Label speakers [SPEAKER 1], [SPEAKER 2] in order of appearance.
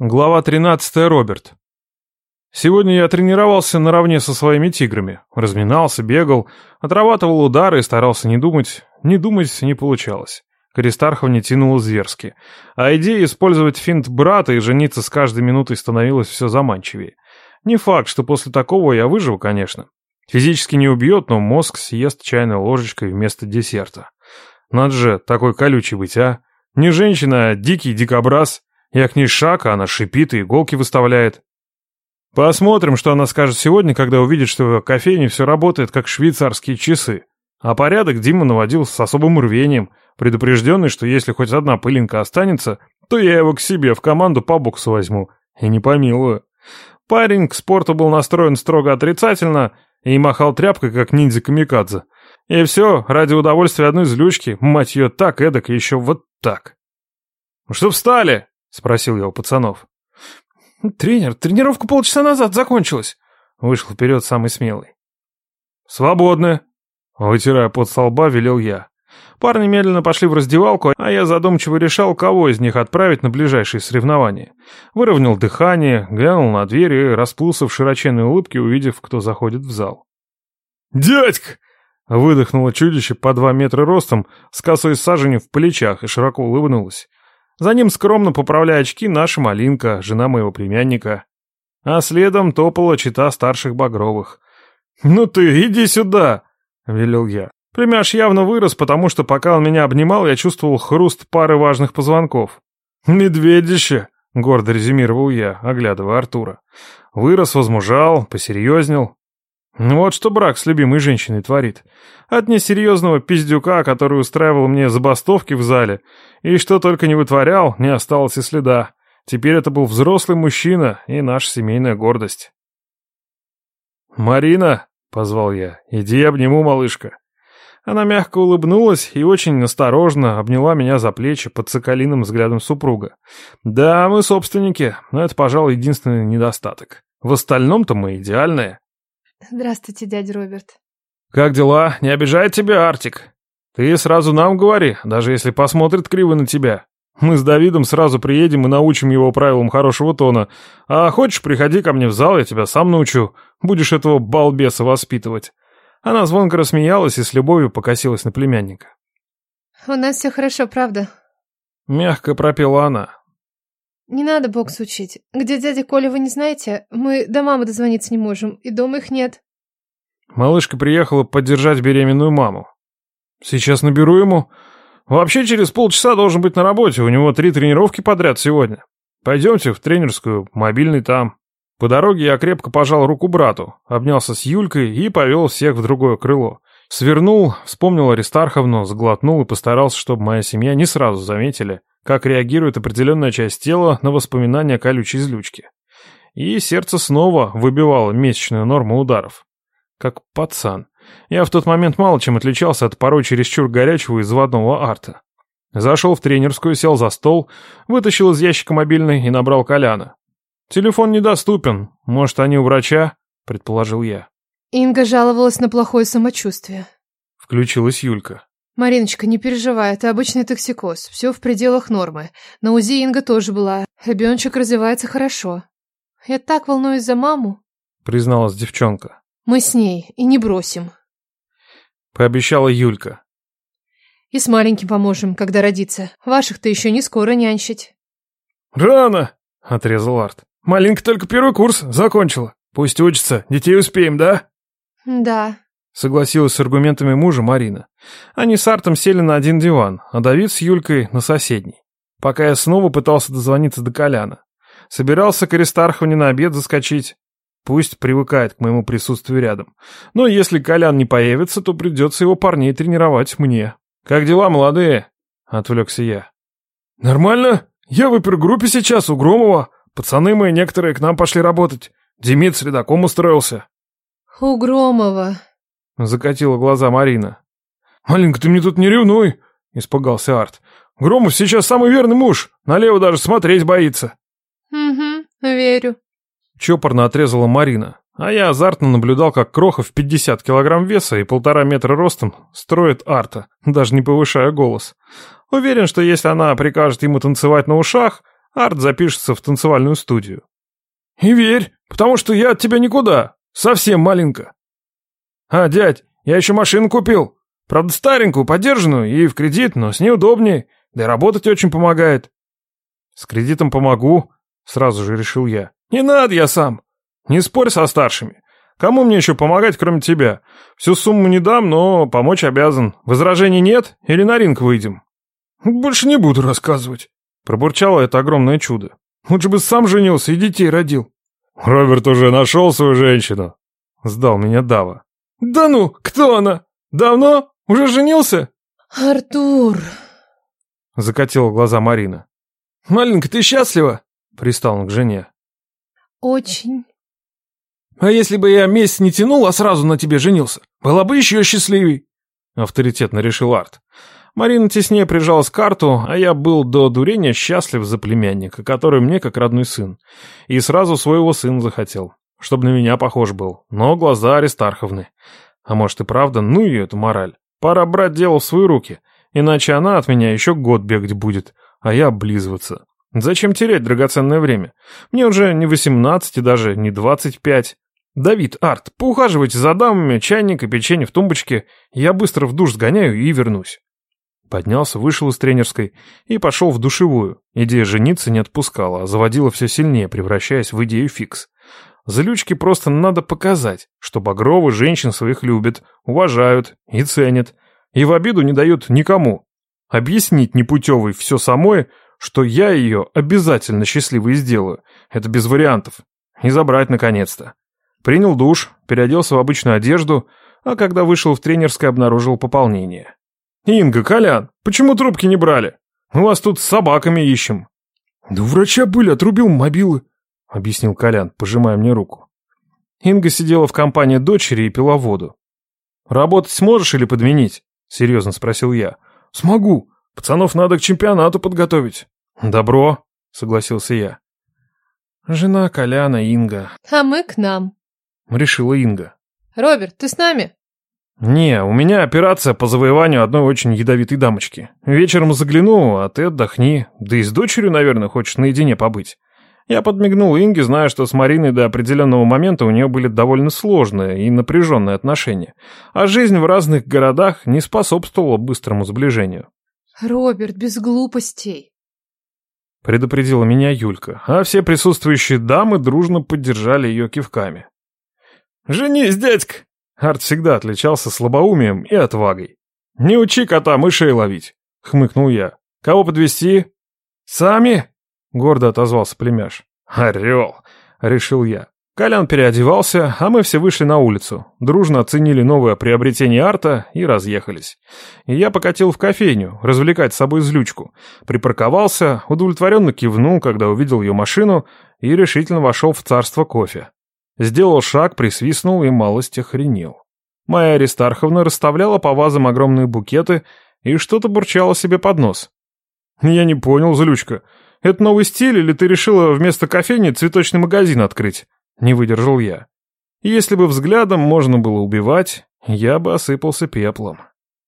[SPEAKER 1] Глава 13. Роберт. Сегодня я тренировался наравне со своими тиграми. Разминался, бегал, отрабатывал удары и старался не думать. Не думать не получалось. Користархов не тянуло зверски. А идея использовать финт брата и жениться с каждой минутой становилась все заманчивее. Не факт, что после такого я выживу, конечно. Физически не убьет, но мозг съест чайной ложечкой вместо десерта. Надо же такой колючий быть, а? Не женщина, а дикий дикобраз. Я к ней шаг, а она шипит и иголки выставляет. Посмотрим, что она скажет сегодня, когда увидит, что в кофейне все работает, как швейцарские часы. А порядок Дима наводил с особым рвением, предупрежденный, что если хоть одна пылинка останется, то я его к себе в команду по боксу возьму. И не помилую. Парень к спорту был настроен строго отрицательно и махал тряпкой, как ниндзя-камикадзе. И все ради удовольствия одной злючки, мать ее, так эдак и еще вот так. «Что встали?» — спросил я у пацанов.
[SPEAKER 2] «Тренер, тренировка полчаса назад закончилась», — вышел вперед самый смелый.
[SPEAKER 1] «Свободны», — вытирая под со лба, велел я. Парни медленно пошли в раздевалку, а я задумчиво решал, кого из них отправить на ближайшие соревнования. Выровнял дыхание, глянул на дверь и расплылся в широченной улыбке, увидев, кто заходит в зал. «Дядька!» — выдохнуло чудище по два метра ростом, с косой саженью в плечах, и широко улыбнулось. За ним скромно поправляя очки наша малинка, жена моего племянника. А следом топала чита старших Багровых. «Ну ты, иди сюда!» — велел я. Племяш явно вырос, потому что пока он меня обнимал, я чувствовал хруст пары важных позвонков. «Медведище!» — гордо резюмировал я, оглядывая Артура. Вырос, возмужал, посерьезнел. Вот что брак с любимой женщиной творит. От несерьезного пиздюка, который устраивал мне забастовки в зале, и что только не вытворял, не осталось и следа. Теперь это был взрослый мужчина и наша семейная гордость. «Марина!» — позвал я. «Иди обниму, малышка». Она мягко улыбнулась и очень осторожно обняла меня за плечи под соколиным взглядом супруга. «Да, мы собственники, но это, пожалуй, единственный недостаток. В остальном-то мы идеальные».
[SPEAKER 3] Здравствуйте, дядя Роберт.
[SPEAKER 1] Как дела? Не обижает тебя Артик? Ты сразу нам говори, даже если посмотрит криво на тебя. Мы с Давидом сразу приедем и научим его правилам хорошего тона. А хочешь, приходи ко мне в зал, я тебя сам научу. Будешь этого балбеса воспитывать. Она звонко рассмеялась и с любовью покосилась на племянника.
[SPEAKER 3] У нас все хорошо, правда?
[SPEAKER 1] Мягко пропела она.
[SPEAKER 3] Не надо бокс учить. Где дядя Коля, вы не знаете? Мы до мамы дозвониться не можем, и дома их нет.
[SPEAKER 1] Малышка приехала поддержать беременную маму. Сейчас наберу ему. Вообще через полчаса должен быть на работе, у него три тренировки подряд сегодня. Пойдемте в тренерскую, мобильный там. По дороге я крепко пожал руку брату, обнялся с Юлькой и повел всех в другое крыло. Свернул, вспомнил Аристарховну, заглотнул и постарался, чтобы моя семья не сразу заметили, как реагирует определенная часть тела на воспоминания о колючей злючке. И сердце снова выбивало месячную норму ударов. Как пацан. Я в тот момент мало чем отличался от порой чересчур горячего и заводного арта. Зашел в тренерскую, сел за стол, вытащил из ящика мобильный и набрал Коляна. «Телефон недоступен. Может, они у врача?» — предположил я.
[SPEAKER 3] Инга жаловалась на плохое самочувствие.
[SPEAKER 1] Включилась Юлька.
[SPEAKER 3] Мариночка, не переживай, это обычный токсикоз. Все в пределах нормы. На УЗИ Инга тоже была. Ребеночек развивается хорошо. Я так волнуюсь за маму.
[SPEAKER 1] Призналась девчонка.
[SPEAKER 3] Мы с ней и не бросим.
[SPEAKER 1] Пообещала Юлька.
[SPEAKER 3] И с маленьким поможем, когда родится. Ваших-то еще не скоро нянчить.
[SPEAKER 1] Рано, отрезал Арт. Маленька только первый курс закончила. Пусть учится, детей успеем, да?
[SPEAKER 3] Да.
[SPEAKER 1] Согласилась с аргументами мужа Марина. Они с Артом сели на один диван, а Давид с Юлькой на соседний. Пока я снова пытался дозвониться до Коляна. Собирался к Аристарховне на обед заскочить. Пусть привыкает к моему присутствию рядом. Но если Колян не появится, то придется его парней тренировать мне. «Как дела, молодые?» — отвлекся я. «Нормально. Я в опергруппе сейчас, у Громова. Пацаны мои некоторые к нам пошли работать. Демид с редаком устроился».
[SPEAKER 3] «У Громова»,
[SPEAKER 1] Закатила глаза Марина. «Маленька, ты мне тут не ревнуй!» Испугался Арт. «Громов сейчас самый верный муж. Налево даже смотреть боится».
[SPEAKER 3] «Угу, верю».
[SPEAKER 1] Чопорно отрезала Марина. А я азартно наблюдал, как Кроха в 50 килограмм веса и полтора метра ростом строит Арта, даже не повышая голос. Уверен, что если она прикажет ему танцевать на ушах, Арт запишется в танцевальную студию.
[SPEAKER 2] И верь, потому что я от тебя никуда. Совсем маленько. А, дядь, я еще машину купил. Правда, старенькую, подержанную и в кредит, но с ней удобнее. Да и работать очень помогает.
[SPEAKER 1] С кредитом помогу, сразу же решил я.
[SPEAKER 2] Не надо, я сам.
[SPEAKER 1] Не спорь со старшими. Кому мне еще помогать, кроме тебя? Всю сумму не дам, но помочь обязан. Возражений нет? Или на ринг выйдем?
[SPEAKER 2] Больше не буду рассказывать.
[SPEAKER 1] Пробурчало это огромное чудо.
[SPEAKER 2] Лучше бы сам женился и детей родил.
[SPEAKER 1] Роберт уже нашел свою женщину. Сдал меня Дава.
[SPEAKER 2] Да ну, кто она? Давно? Уже женился?
[SPEAKER 3] Артур.
[SPEAKER 1] Закатила глаза Марина.
[SPEAKER 2] Маленька, ты счастлива?
[SPEAKER 1] Пристал он к жене.
[SPEAKER 3] Очень.
[SPEAKER 2] А если бы я месяц не тянул, а сразу на тебе женился, была бы еще счастливей.
[SPEAKER 1] Авторитетно решил Арт. Марина теснее прижалась к карту, а я был до дурения счастлив за племянника, который мне как родной сын. И сразу своего сына захотел, чтобы на меня похож был, но глаза Аристарховны. А может и правда, ну ее эту мораль. Пора брать дело в свои руки, иначе она от меня еще год бегать будет, а я облизываться. Зачем терять драгоценное время? Мне уже не восемнадцать и даже не двадцать пять. Давид, Арт, поухаживайте за дамами, чайник и печенье в тумбочке, я быстро в душ сгоняю и вернусь. Поднялся, вышел из тренерской и пошел в душевую. Идея жениться не отпускала, а заводила все сильнее, превращаясь в идею фикс. Злючке просто надо показать, что Багровы женщин своих любят, уважают и ценят, и в обиду не дают никому. Объяснить непутевой все самой, что я ее обязательно счастливой сделаю, это без вариантов. И забрать наконец-то. Принял душ, переоделся в обычную одежду, а когда вышел в тренерской, обнаружил пополнение. «Инга, Колян, почему трубки не брали? Мы вас тут с собаками ищем».
[SPEAKER 2] «Да у врача были, отрубил мобилы», —
[SPEAKER 1] объяснил Колян, пожимая мне руку. Инга сидела в компании дочери и пила воду. «Работать сможешь или подменить?» — серьезно спросил я.
[SPEAKER 2] «Смогу. Пацанов надо к чемпионату подготовить».
[SPEAKER 1] «Добро», — согласился я.
[SPEAKER 2] «Жена Коляна, Инга».
[SPEAKER 3] «А мы к нам», —
[SPEAKER 1] решила Инга.
[SPEAKER 3] «Роберт, ты с нами?»
[SPEAKER 1] «Не, у меня операция по завоеванию одной очень ядовитой дамочки. Вечером загляну, а ты отдохни. Да и с дочерью, наверное, хочешь наедине побыть». Я подмигнул Инге, зная, что с Мариной до определенного момента у нее были довольно сложные и напряженные отношения, а жизнь в разных городах не способствовала быстрому сближению.
[SPEAKER 3] «Роберт, без глупостей», —
[SPEAKER 1] предупредила меня Юлька, а все присутствующие дамы дружно поддержали ее кивками.
[SPEAKER 2] «Женись, дядька!»
[SPEAKER 1] Арт всегда отличался слабоумием и отвагой. «Не учи кота мышей ловить», — хмыкнул я. «Кого подвести?
[SPEAKER 2] «Сами?»
[SPEAKER 1] — гордо отозвался племяш. «Орел!» — решил я. Колян переодевался, а мы все вышли на улицу, дружно оценили новое приобретение арта и разъехались. Я покатил в кофейню, развлекать с собой злючку. Припарковался, удовлетворенно кивнул, когда увидел ее машину, и решительно вошел в царство кофе. Сделал шаг, присвистнул и малость охренел. Моя Аристарховна расставляла по вазам огромные букеты и что-то бурчала себе под нос. «Я не понял, Злючка, это новый стиль или ты решила вместо кофейни цветочный магазин открыть?» Не выдержал я. Если бы взглядом можно было убивать, я бы осыпался пеплом.